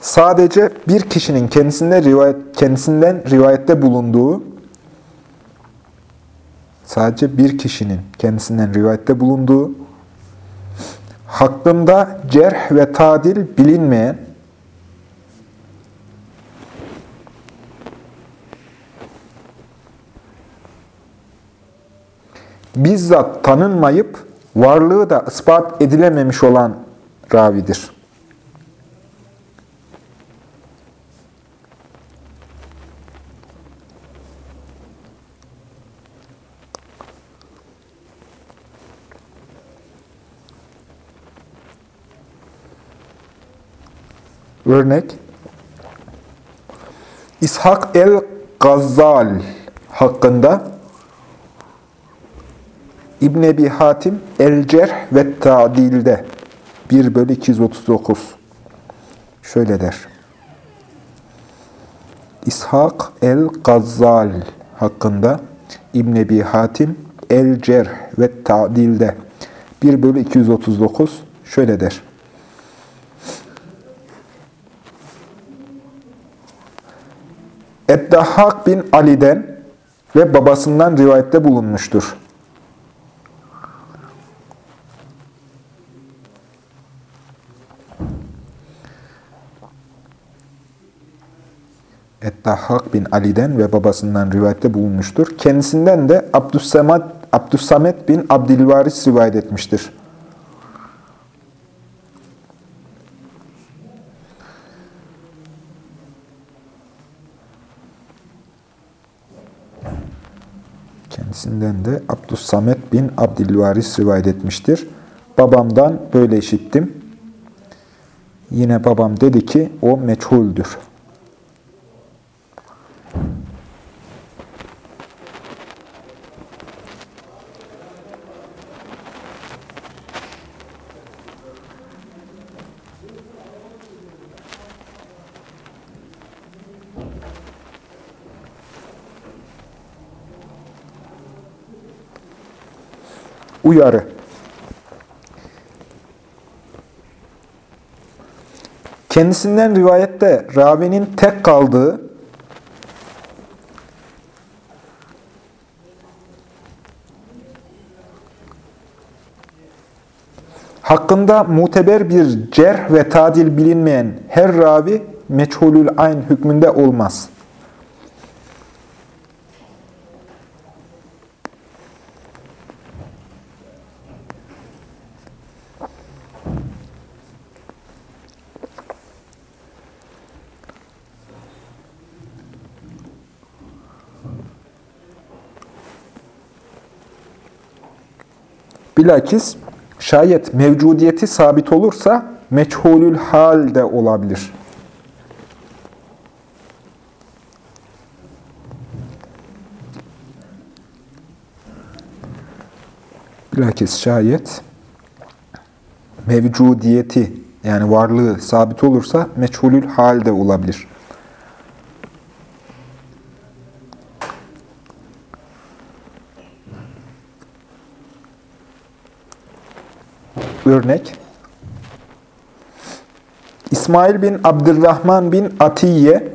sadece bir kişinin kendisinde rivayet, kendisinden rivayette bulunduğu, sadece bir kişinin kendisinden rivayette bulunduğu, hakkında cerh ve tadil bilinmeyen, bizzat tanınmayıp varlığı da ispat edilememiş olan ravidir. Örnek İshak el-Gazzal hakkında İbn Ebi Hatim El-Cerh ve Ta'dil'de 1 bölü 239 şöyle der. İshak el-Gazzal hakkında İbn Ebi Hatim El-Cerh ve Ta'dil'de 1 bölü 239 şöyle der. Eddahhak bin Ali'den ve babasından rivayette bulunmuştur. Eddahhak bin Ali'den ve babasından rivayette bulunmuştur. Kendisinden de Abdüssamet, Abdüssamet bin Abdülvaris rivayet etmiştir. Kendisinden de Abdüssamet bin Abdülvaris rivayet etmiştir. Babamdan böyle işittim. Yine babam dedi ki o meçhuldür. Uyarı. Kendisinden rivayette ravinin tek kaldığı hakkında muteber bir cerh ve tadil bilinmeyen her ravi meçhulül ayn hükmünde olmaz. Bilakis şayet mevcudiyeti sabit olursa meçhulül hal de olabilir. Bilakis şayet mevcudiyeti yani varlığı sabit olursa meçhulül hal de olabilir. Örnek. İsmail bin Abdurrahman bin Atiye.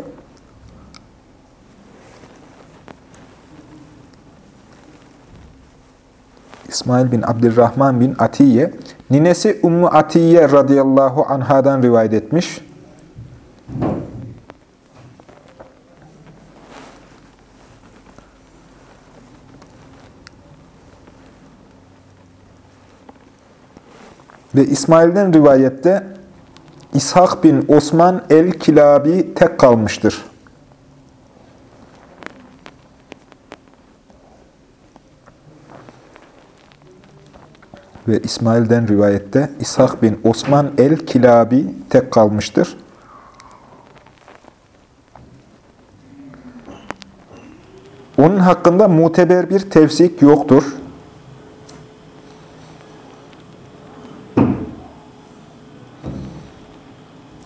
İsmail bin Abdurrahman bin Atiye. Ninesi Ummu Atiye radıyallahu anhadan rivayet etmiş. Ve İsmail'den rivayette İshak bin Osman el-Kilabi tek kalmıştır. Ve İsmail'den rivayette İshak bin Osman el-Kilabi tek kalmıştır. Onun hakkında muteber bir tevsik yoktur.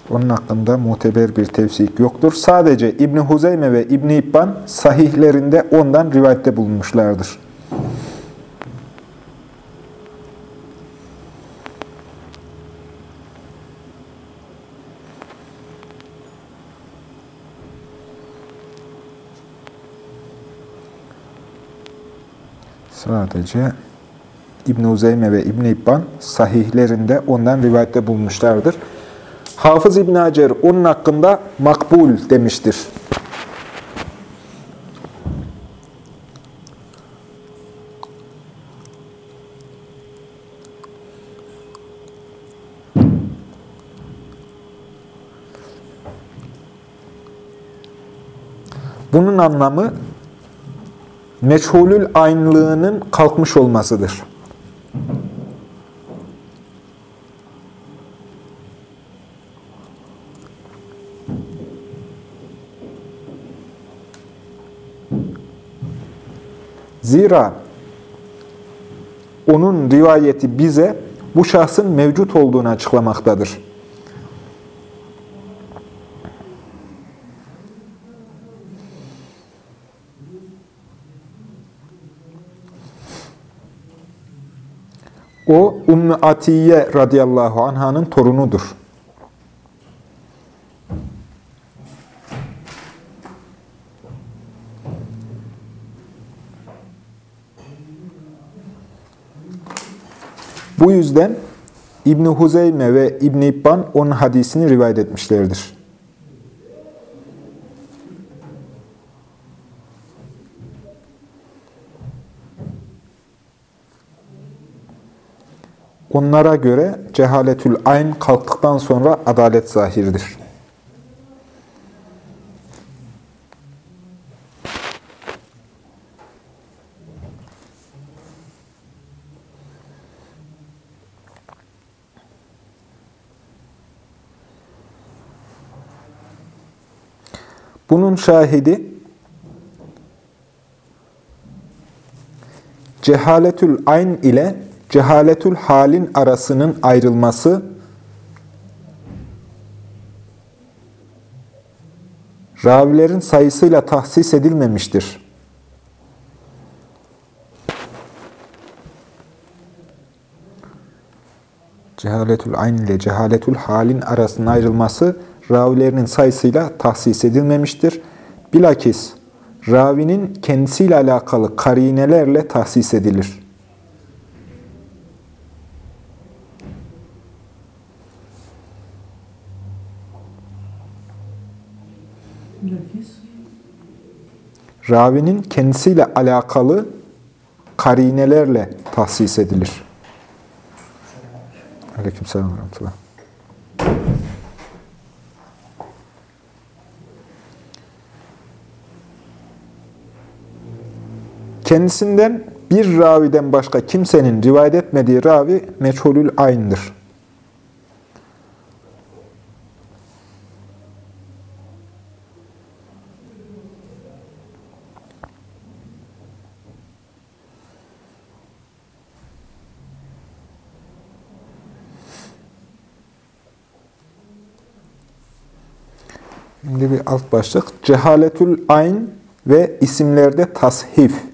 Onun hakkında muteber bir tevsik yoktur. Sadece İbn Huzeyme ve İbn İbban sahihlerinde ondan rivayette bulunmuşlardır. Sadece İbn Uzeyme ve İbn İbban sahihlerinde ondan rivayette bulmuşlardır. Hafız İbn Hacer onun hakkında makbul demiştir. Bunun anlamı meçhulül aynlığının kalkmış olmasıdır. Zira onun rivayeti bize bu şahsın mevcut olduğunu açıklamaktadır. O Ümmü Atiye radıyallahu anhanın torunudur. Bu yüzden İbn Huzeyme ve İbn İbban onun hadisini rivayet etmişlerdir. Onlara göre cehaletül ayn kalktıktan sonra adalet zahirdir. Bunun şahidi cehaletül ayn ile cehaletül halin arasının ayrılması ravilerin sayısıyla tahsis edilmemiştir. Cehaletül ayn ile cehaletül halin arasının ayrılması ravilerinin sayısıyla tahsis edilmemiştir. Bilakis ravinin kendisiyle alakalı karinelerle tahsis edilir. Ravinin kendisiyle alakalı karinelerle tahsis edilir. Aleykümselam ve Kendisinden bir raviden başka kimsenin rivayet etmediği ravi meçhulül aynıdır. Şimdi bir alt başlık. Cehaletül ayn ve isimlerde tashif.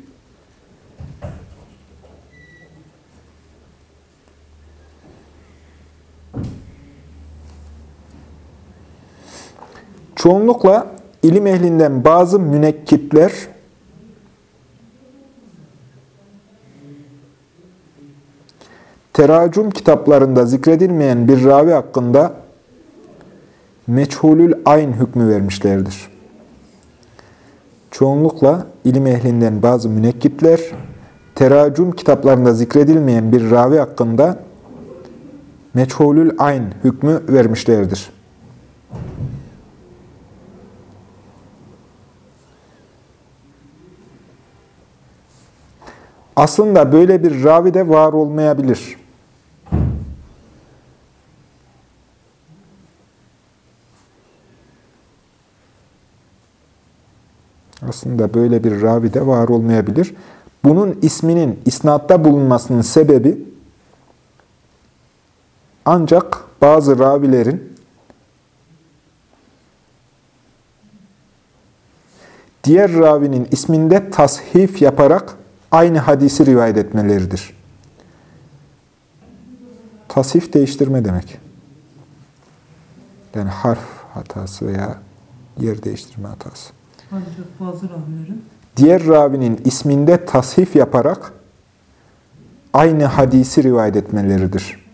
Çoğunlukla ilim ehlinden bazı münekkitler teracüm kitaplarında zikredilmeyen bir ravi hakkında meçhulül ayn hükmü vermişlerdir. Çoğunlukla ilim ehlinden bazı münekkitler teracüm kitaplarında zikredilmeyen bir ravi hakkında meçhulül ayn hükmü vermişlerdir. Aslında böyle bir ravi de var olmayabilir. Aslında böyle bir ravi de var olmayabilir. Bunun isminin isnatta bulunmasının sebebi ancak bazı ravilerin diğer ravinin isminde tashif yaparak aynı hadisi rivayet etmeleridir. Tasif değiştirme demek. Yani harf hatası veya yer değiştirme hatası. Ravilerin Diğer ravinin isminde tashif yaparak aynı hadisi rivayet etmeleridir.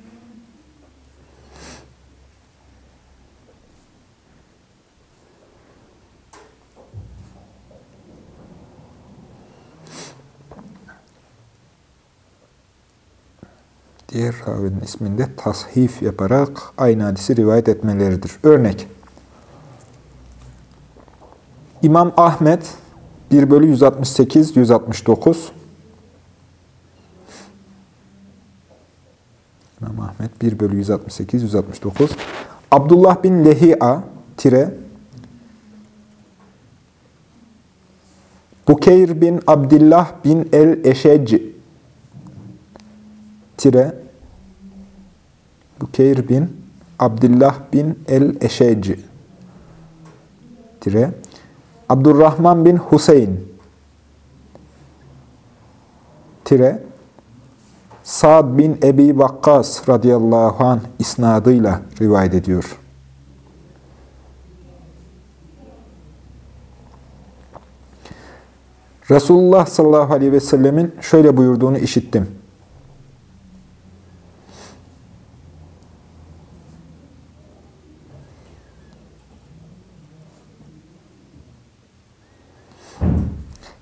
Diğer ravinin isminde tashif yaparak aynı hadisi rivayet etmeleridir. Örnek. İmam Ahmet 1 bölü 168, 169. İmam Ahmet 1 bölü 168, 169. Abdullah bin Lehi'a tire Bukeyr bin Abdullah bin el-Eşec tire Bukeyr bin Abdullah bin el-Eşec tire Abdurrahman bin Hüseyin tire Sa'd bin Ebi Vakkas radıyallahu anh isnadıyla rivayet ediyor. Resulullah sallallahu aleyhi ve sellemin şöyle buyurduğunu işittim.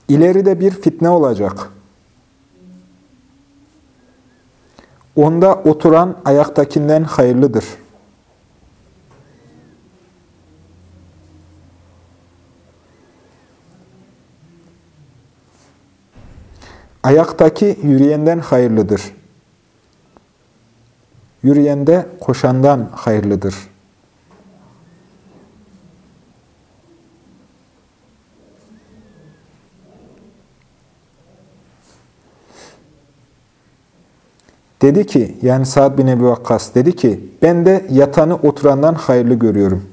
İleride bir fitne olacak. Onda oturan ayaktakinden hayırlıdır. Ayaktaki yürüyenden hayırlıdır. Yürüyende koşandan hayırlıdır. Dedi ki, yani Sa'd bin Ebi Vakkas dedi ki, ben de yatanı oturandan hayırlı görüyorum.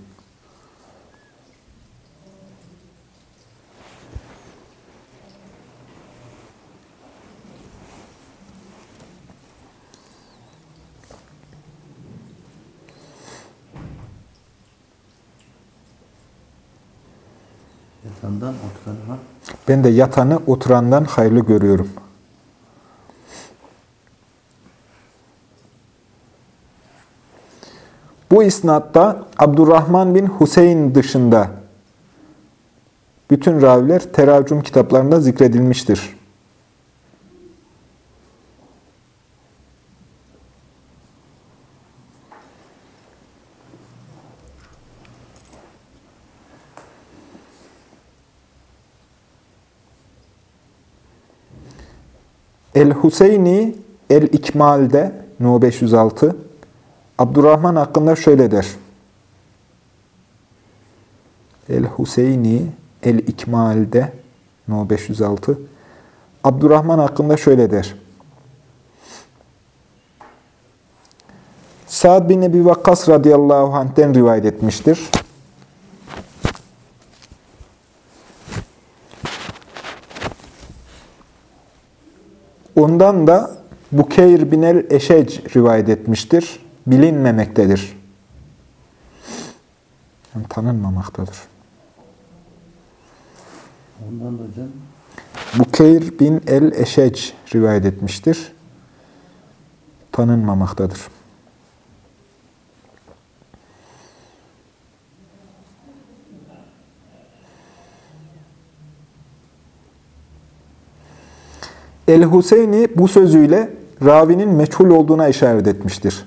Yatandan oturana Ben de yatanı oturandan hayırlı görüyorum. Bu isnatta Abdurrahman bin Hüseyin dışında bütün raviler teracüm kitaplarında zikredilmiştir. El-Huseyni El-İkmal'de No 506 Abdurrahman hakkında şöyle der. El-Huseyni El-İkmal'de No 506 Abdurrahman hakkında şöyle der. Sa'd bin Ebi Vakkas radıyallahu anh'ten rivayet etmiştir. Ondan da Bukeyr bin el-Eşec rivayet etmiştir. Bilinmemektedir. Yani tanınmamaktadır. ondan da hocam Bukeyr bin el-Eşec rivayet etmiştir. Tanınmamaktadır. El-Huseyni bu sözüyle ravinin meçhul olduğuna işaret etmiştir.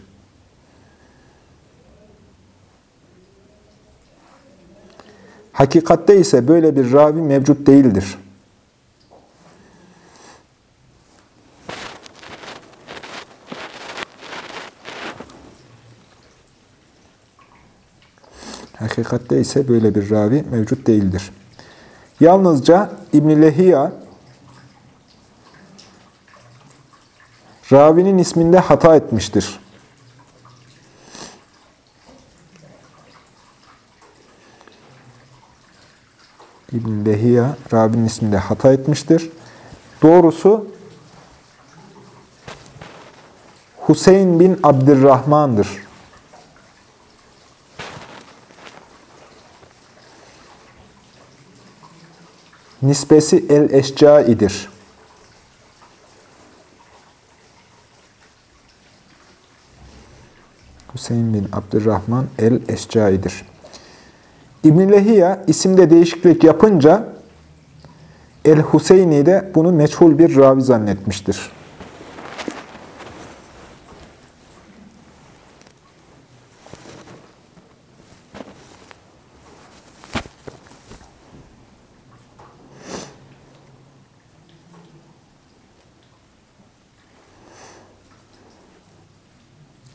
Hakikatte ise böyle bir ravi mevcut değildir. Hakikatte ise böyle bir ravi mevcut değildir. Yalnızca İbn-i Lehiya, ravinin isminde hata etmiştir. İbn Lehiya Rabi'nin isminde hata etmiştir. Doğrusu Hüseyin bin Abdurrahman'dır. Nisbesi el-Eşcai'dir. Hüseyin bin Abdurrahman el-Eşcai'dir. İbn-i Lehiya isimde değişiklik yapınca El-Huseyni de bunu meçhul bir ravi zannetmiştir.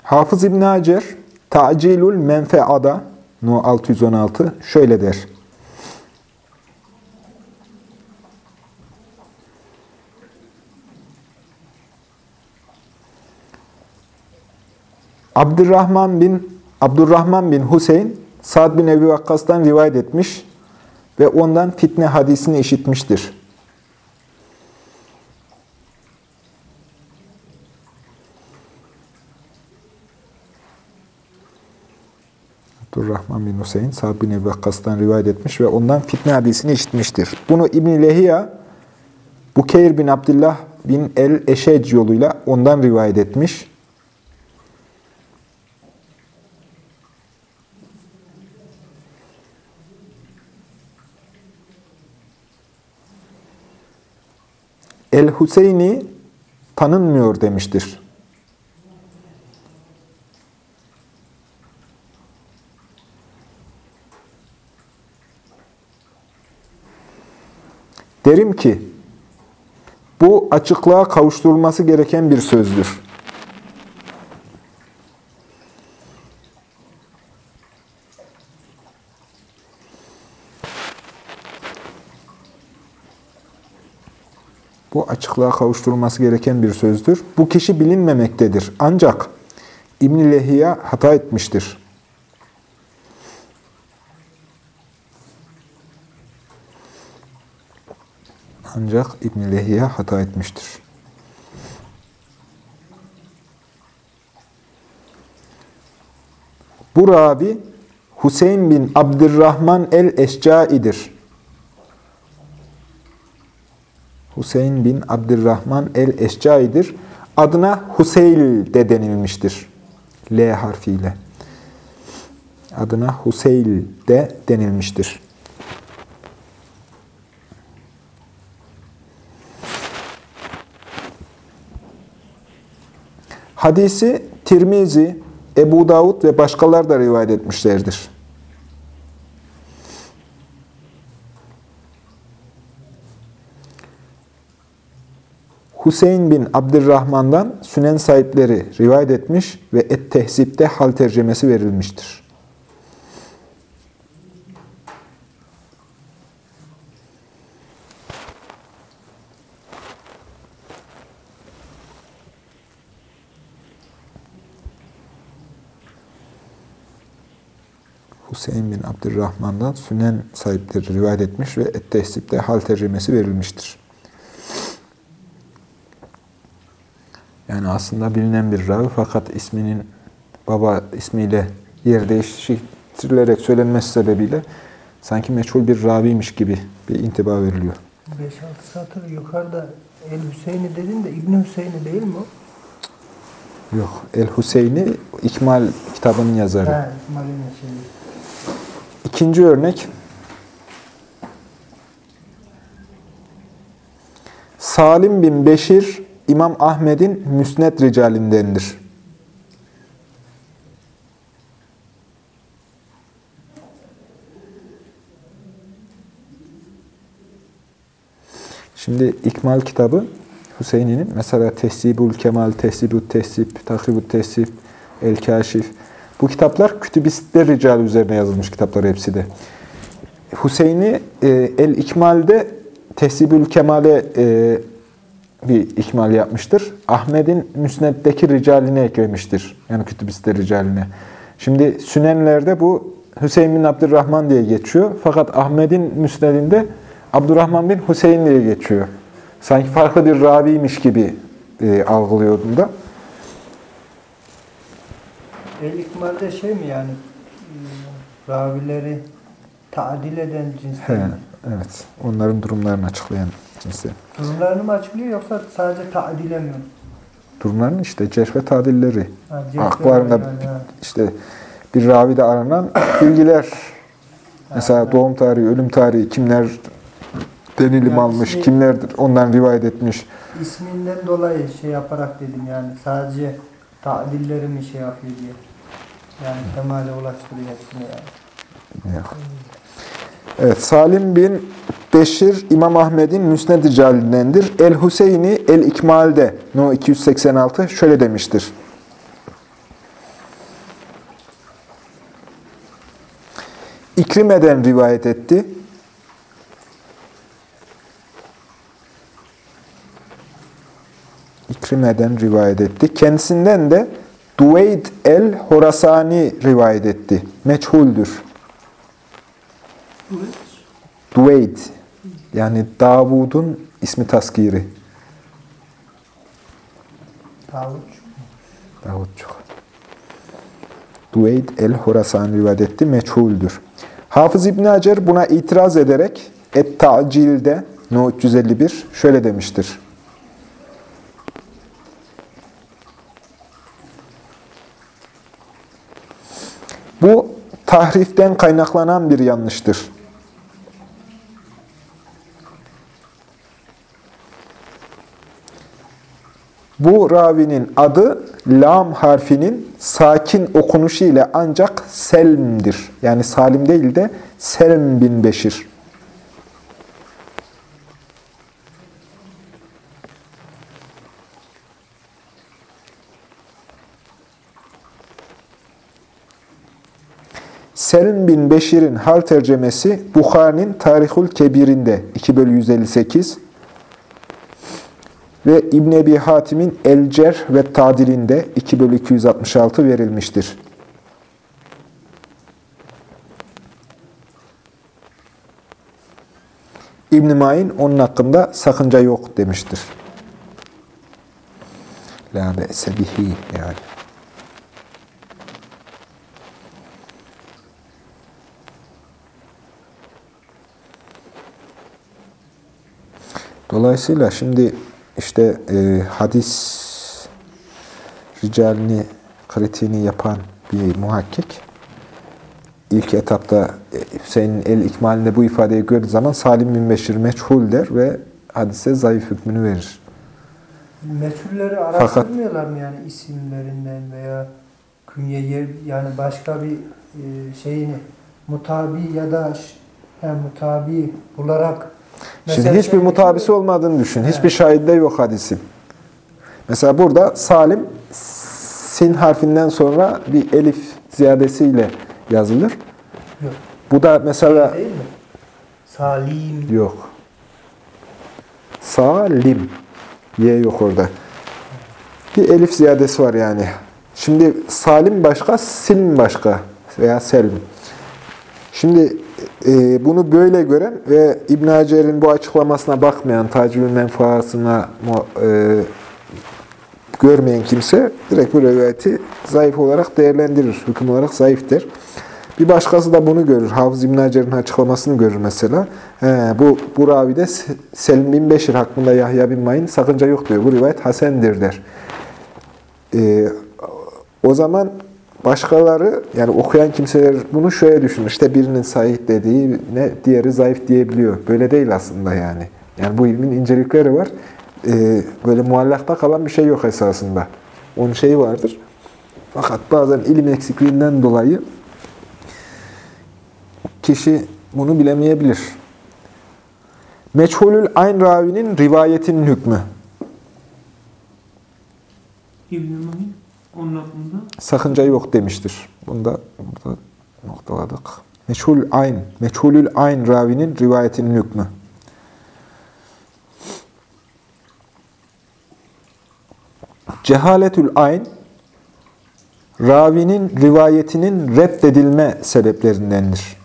Hafız İbn Hacer Ta'cilul Menfeada No 616 şöyle der. Abdurrahman bin Abdurrahman bin Hüseyin Sa'd bin Ebi Vakkas'tan rivayet etmiş ve ondan fitne hadisini işitmiştir. Abdurrahman bin Hüseyin Sa'd bin Ebi Vakkas'tan rivayet etmiş ve ondan fitne hadisini işitmiştir. Bunu İbn-i Lehiya Bukeyr bin Abdullah bin el-Eşec yoluyla ondan rivayet etmiş. El-Hüseyni tanınmıyor demiştir. Derim ki, bu açıklığa kavuşturulması gereken bir sözdür. Bu açıklığa kavuşturulması gereken bir sözdür. Bu kişi bilinmemektedir. Ancak İbn-i Lehiya hata etmiştir. Ancak İbn-i Lehiya hata etmiştir. Bu ravi Hüseyin bin Abdurrahman el-Eşcai'dir. Hüseyin bin Abdurrahman el-Eşcai'dir. Adına Huseyl de denilmiştir. L harfiyle. Adına Huseyl de denilmiştir. Hadisi Tirmizi, Ebu Davud ve başkalar da rivayet etmişlerdir. Hüseyin bin Abdurrahman'dan sünen sahipleri rivayet etmiş ve Et-Tehzip'te hal tercemesi verilmiştir. Hüseyin bin Abdurrahman'dan sünen sahipleri rivayet etmiş ve Et-Tehzip'te hal tercemesi verilmiştir. Yani aslında bilinen bir ravi fakat isminin baba ismiyle yer değiştirilerek söylenmesi sebebiyle sanki meçhul bir raviymiş gibi bir intiba veriliyor. 5-6 satır yukarıda El Hüseyin'i dedin de İbni Hüseyin'i değil mi o? Yok. El-Hüseyni İkmal kitabının yazarı. He, İsmail'in Hüseyin'i. İkinci örnek. Salim bin Beşir, İmam Ahmed'in müsned ricalindendir. Şimdi İkmal kitabı Hüseyin'in mesela Tehsibul Kemal, Tehsibut Tehsib, Takribut Tehsib, El Kaşif. Bu kitaplar kütübistler ricali üzerine yazılmış kitaplar hepsi de. Hüseyin'i e, El İkmal'de Tehsibül Kemal'e e, bir ikmal yapmıştır. Ahmet'in Müsned'deki ricaline eklemiştir. Yani kütübiste ricaline. Şimdi Sünenlerde bu Hüseyin bin Abdurrahman diye geçiyor. Fakat Ahmet'in Müsned'inde Abdurrahman bin Hüseyin diye geçiyor. Sanki farklı bir raviymiş gibi e, algılıyordum da. El ikmalde şey mi yani e, ravileri tadil eden He, cinsten mi? evet. Onların durumlarını açıklayan cinsi. Durumlarını mı açıklıyor yoksa sadece tadile mi? Durumların işte cerh ve tadilleri. Ha, Akbarında yani, ha. işte bir ravide aranan bilgiler. Mesela doğum tarihi, ölüm tarihi, kimler denilim Yani almış, ismi- kimler ondan rivayet etmiş. İsminden dolayı şey yaparak dedim yani sadece tadilleri mi şey yapıyor diye. Yani kemale ulaştırıyor hepsini yani. Ya. Evet, Salim bin Beşir İmam Ahmed'in Müsned Ricalindendir. El-Hüseyni El-İkmal'de No 286 şöyle demiştir. İkrime'den rivayet etti. İkrime'den rivayet etti. Kendisinden de Duveyd el-Horasani rivayet etti. Meçhuldür. Duveyd. Yani Davud'un ismi taskiri. Davut. Davudçuk. Duveyd el-Horasani rivayet etti. Meçhuldür. Hafız İbn Hacer buna itiraz ederek Et-Ta'cil'de No 351 şöyle demiştir. Bu tahriften kaynaklanan bir yanlıştır. Bu ravinin adı lam harfinin sakin okunuşu ile ancak Selm'dir. Yani Salim değil de Selm bin Beşir. Selim bin Beşir'in hal tercemesi Bukhari'nin Tarihul Kebir'inde 2 bölü 158 ve İbn Ebi Hatim'in El-Cer ve Tadil'inde 2 bölü 266 verilmiştir. İbn Mayn onun hakkında sakınca yok demiştir. La be'se bihi yani. Dolayısıyla şimdi işte e, hadis ricalini, kritiğini yapan bir muhakkik ilk etapta e, Hüseyin'in el ikmalinde bu ifadeyi gördüğü zaman Salim bin Beşir meçhul der ve hadise zayıf hükmünü verir. Meçhulleri araştırmıyorlar mı yani isimlerinden veya künye yer yani başka bir e, şeyini mutabi ya da he, mutabi bularak Şimdi hiçbir şey- mutabisi olmadığını düşün. Evet. Hiçbir şahide yok hadisin. Mesela burada Salim sin harfinden sonra bir elif ziyadesiyle yazılır. Yok. Bu da mesela Değil mi? Salim. Yok. Salim. Y yok orada. Bir elif ziyadesi var yani. Şimdi salim başka, silm başka veya selim. Şimdi e, bunu böyle gören ve İbn Hacer'in bu açıklamasına bakmayan, tacibül menfaasına e, görmeyen kimse direkt bu rivayeti zayıf olarak değerlendirir. Hüküm olarak zayıftır. Bir başkası da bunu görür. Hafız İbn Hacer'in açıklamasını görür mesela. He, bu, bu ravide Se- Selim bin Beşir hakkında Yahya bin Mayin sakınca yok diyor. Bu rivayet hasendir der. Ee, o zaman başkaları yani okuyan kimseler bunu şöyle düşünür. İşte birinin sahih dediği ne diğeri zayıf diyebiliyor. Böyle değil aslında yani. Yani bu ilmin incelikleri var. Ee, böyle muallakta kalan bir şey yok esasında. Onun şeyi vardır. Fakat bazen ilim eksikliğinden dolayı kişi bunu bilemeyebilir. Meçhulül ayn ravinin rivayetinin hükmü. İbn-i onun hakkında Sakınca yok demiştir. Bunu da burada noktaladık. Meçhul ayn, meçhulül ayn ravinin rivayetinin hükmü. Cehaletül ayn, ravinin rivayetinin reddedilme sebeplerindendir.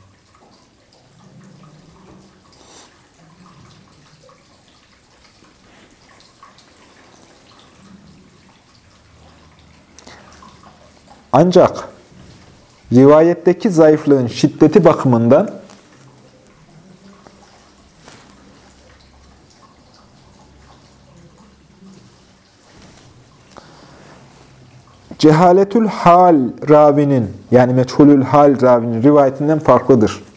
Ancak rivayetteki zayıflığın şiddeti bakımından cehaletül hal ravinin yani meçhulül hal ravinin rivayetinden farklıdır.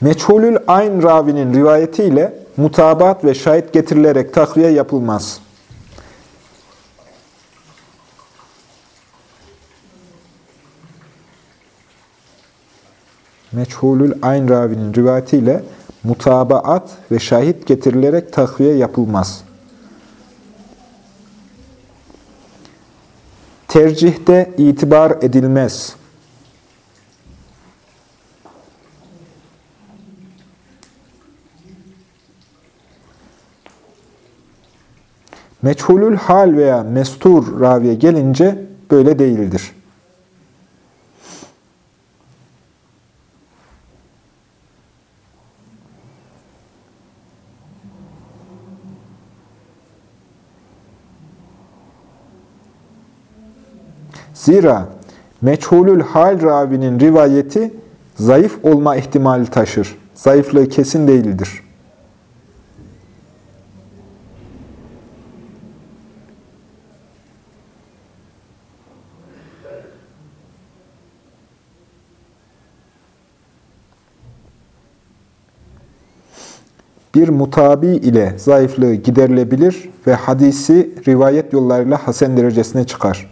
Meçhulül ayn ravinin rivayetiyle mutabat ve şahit getirilerek takviye yapılmaz. Meçhulül ayn ravinin rivayetiyle mutabaat ve şahit getirilerek takviye yapılmaz. Tercihte itibar edilmez. Meçhulül hal veya mestur raviye gelince böyle değildir. Zira meçhulül hal ravinin rivayeti zayıf olma ihtimali taşır. Zayıflığı kesin değildir. Bir mutabi ile zayıflığı giderilebilir ve hadisi rivayet yollarıyla hasen derecesine çıkar.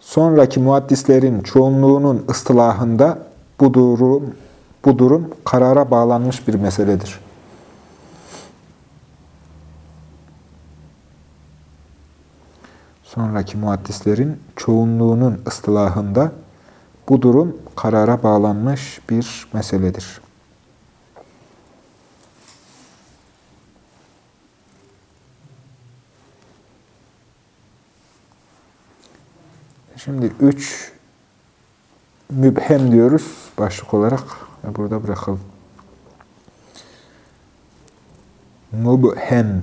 Sonraki muhaddislerin çoğunluğunun ıstılahında bu durum, bu durum karara bağlanmış bir meseledir. Sonraki muhaddislerin çoğunluğunun ıstılahında bu durum karara bağlanmış bir meseledir. Şimdi üç mübhem diyoruz başlık olarak. Burada bırakalım. Mübhem.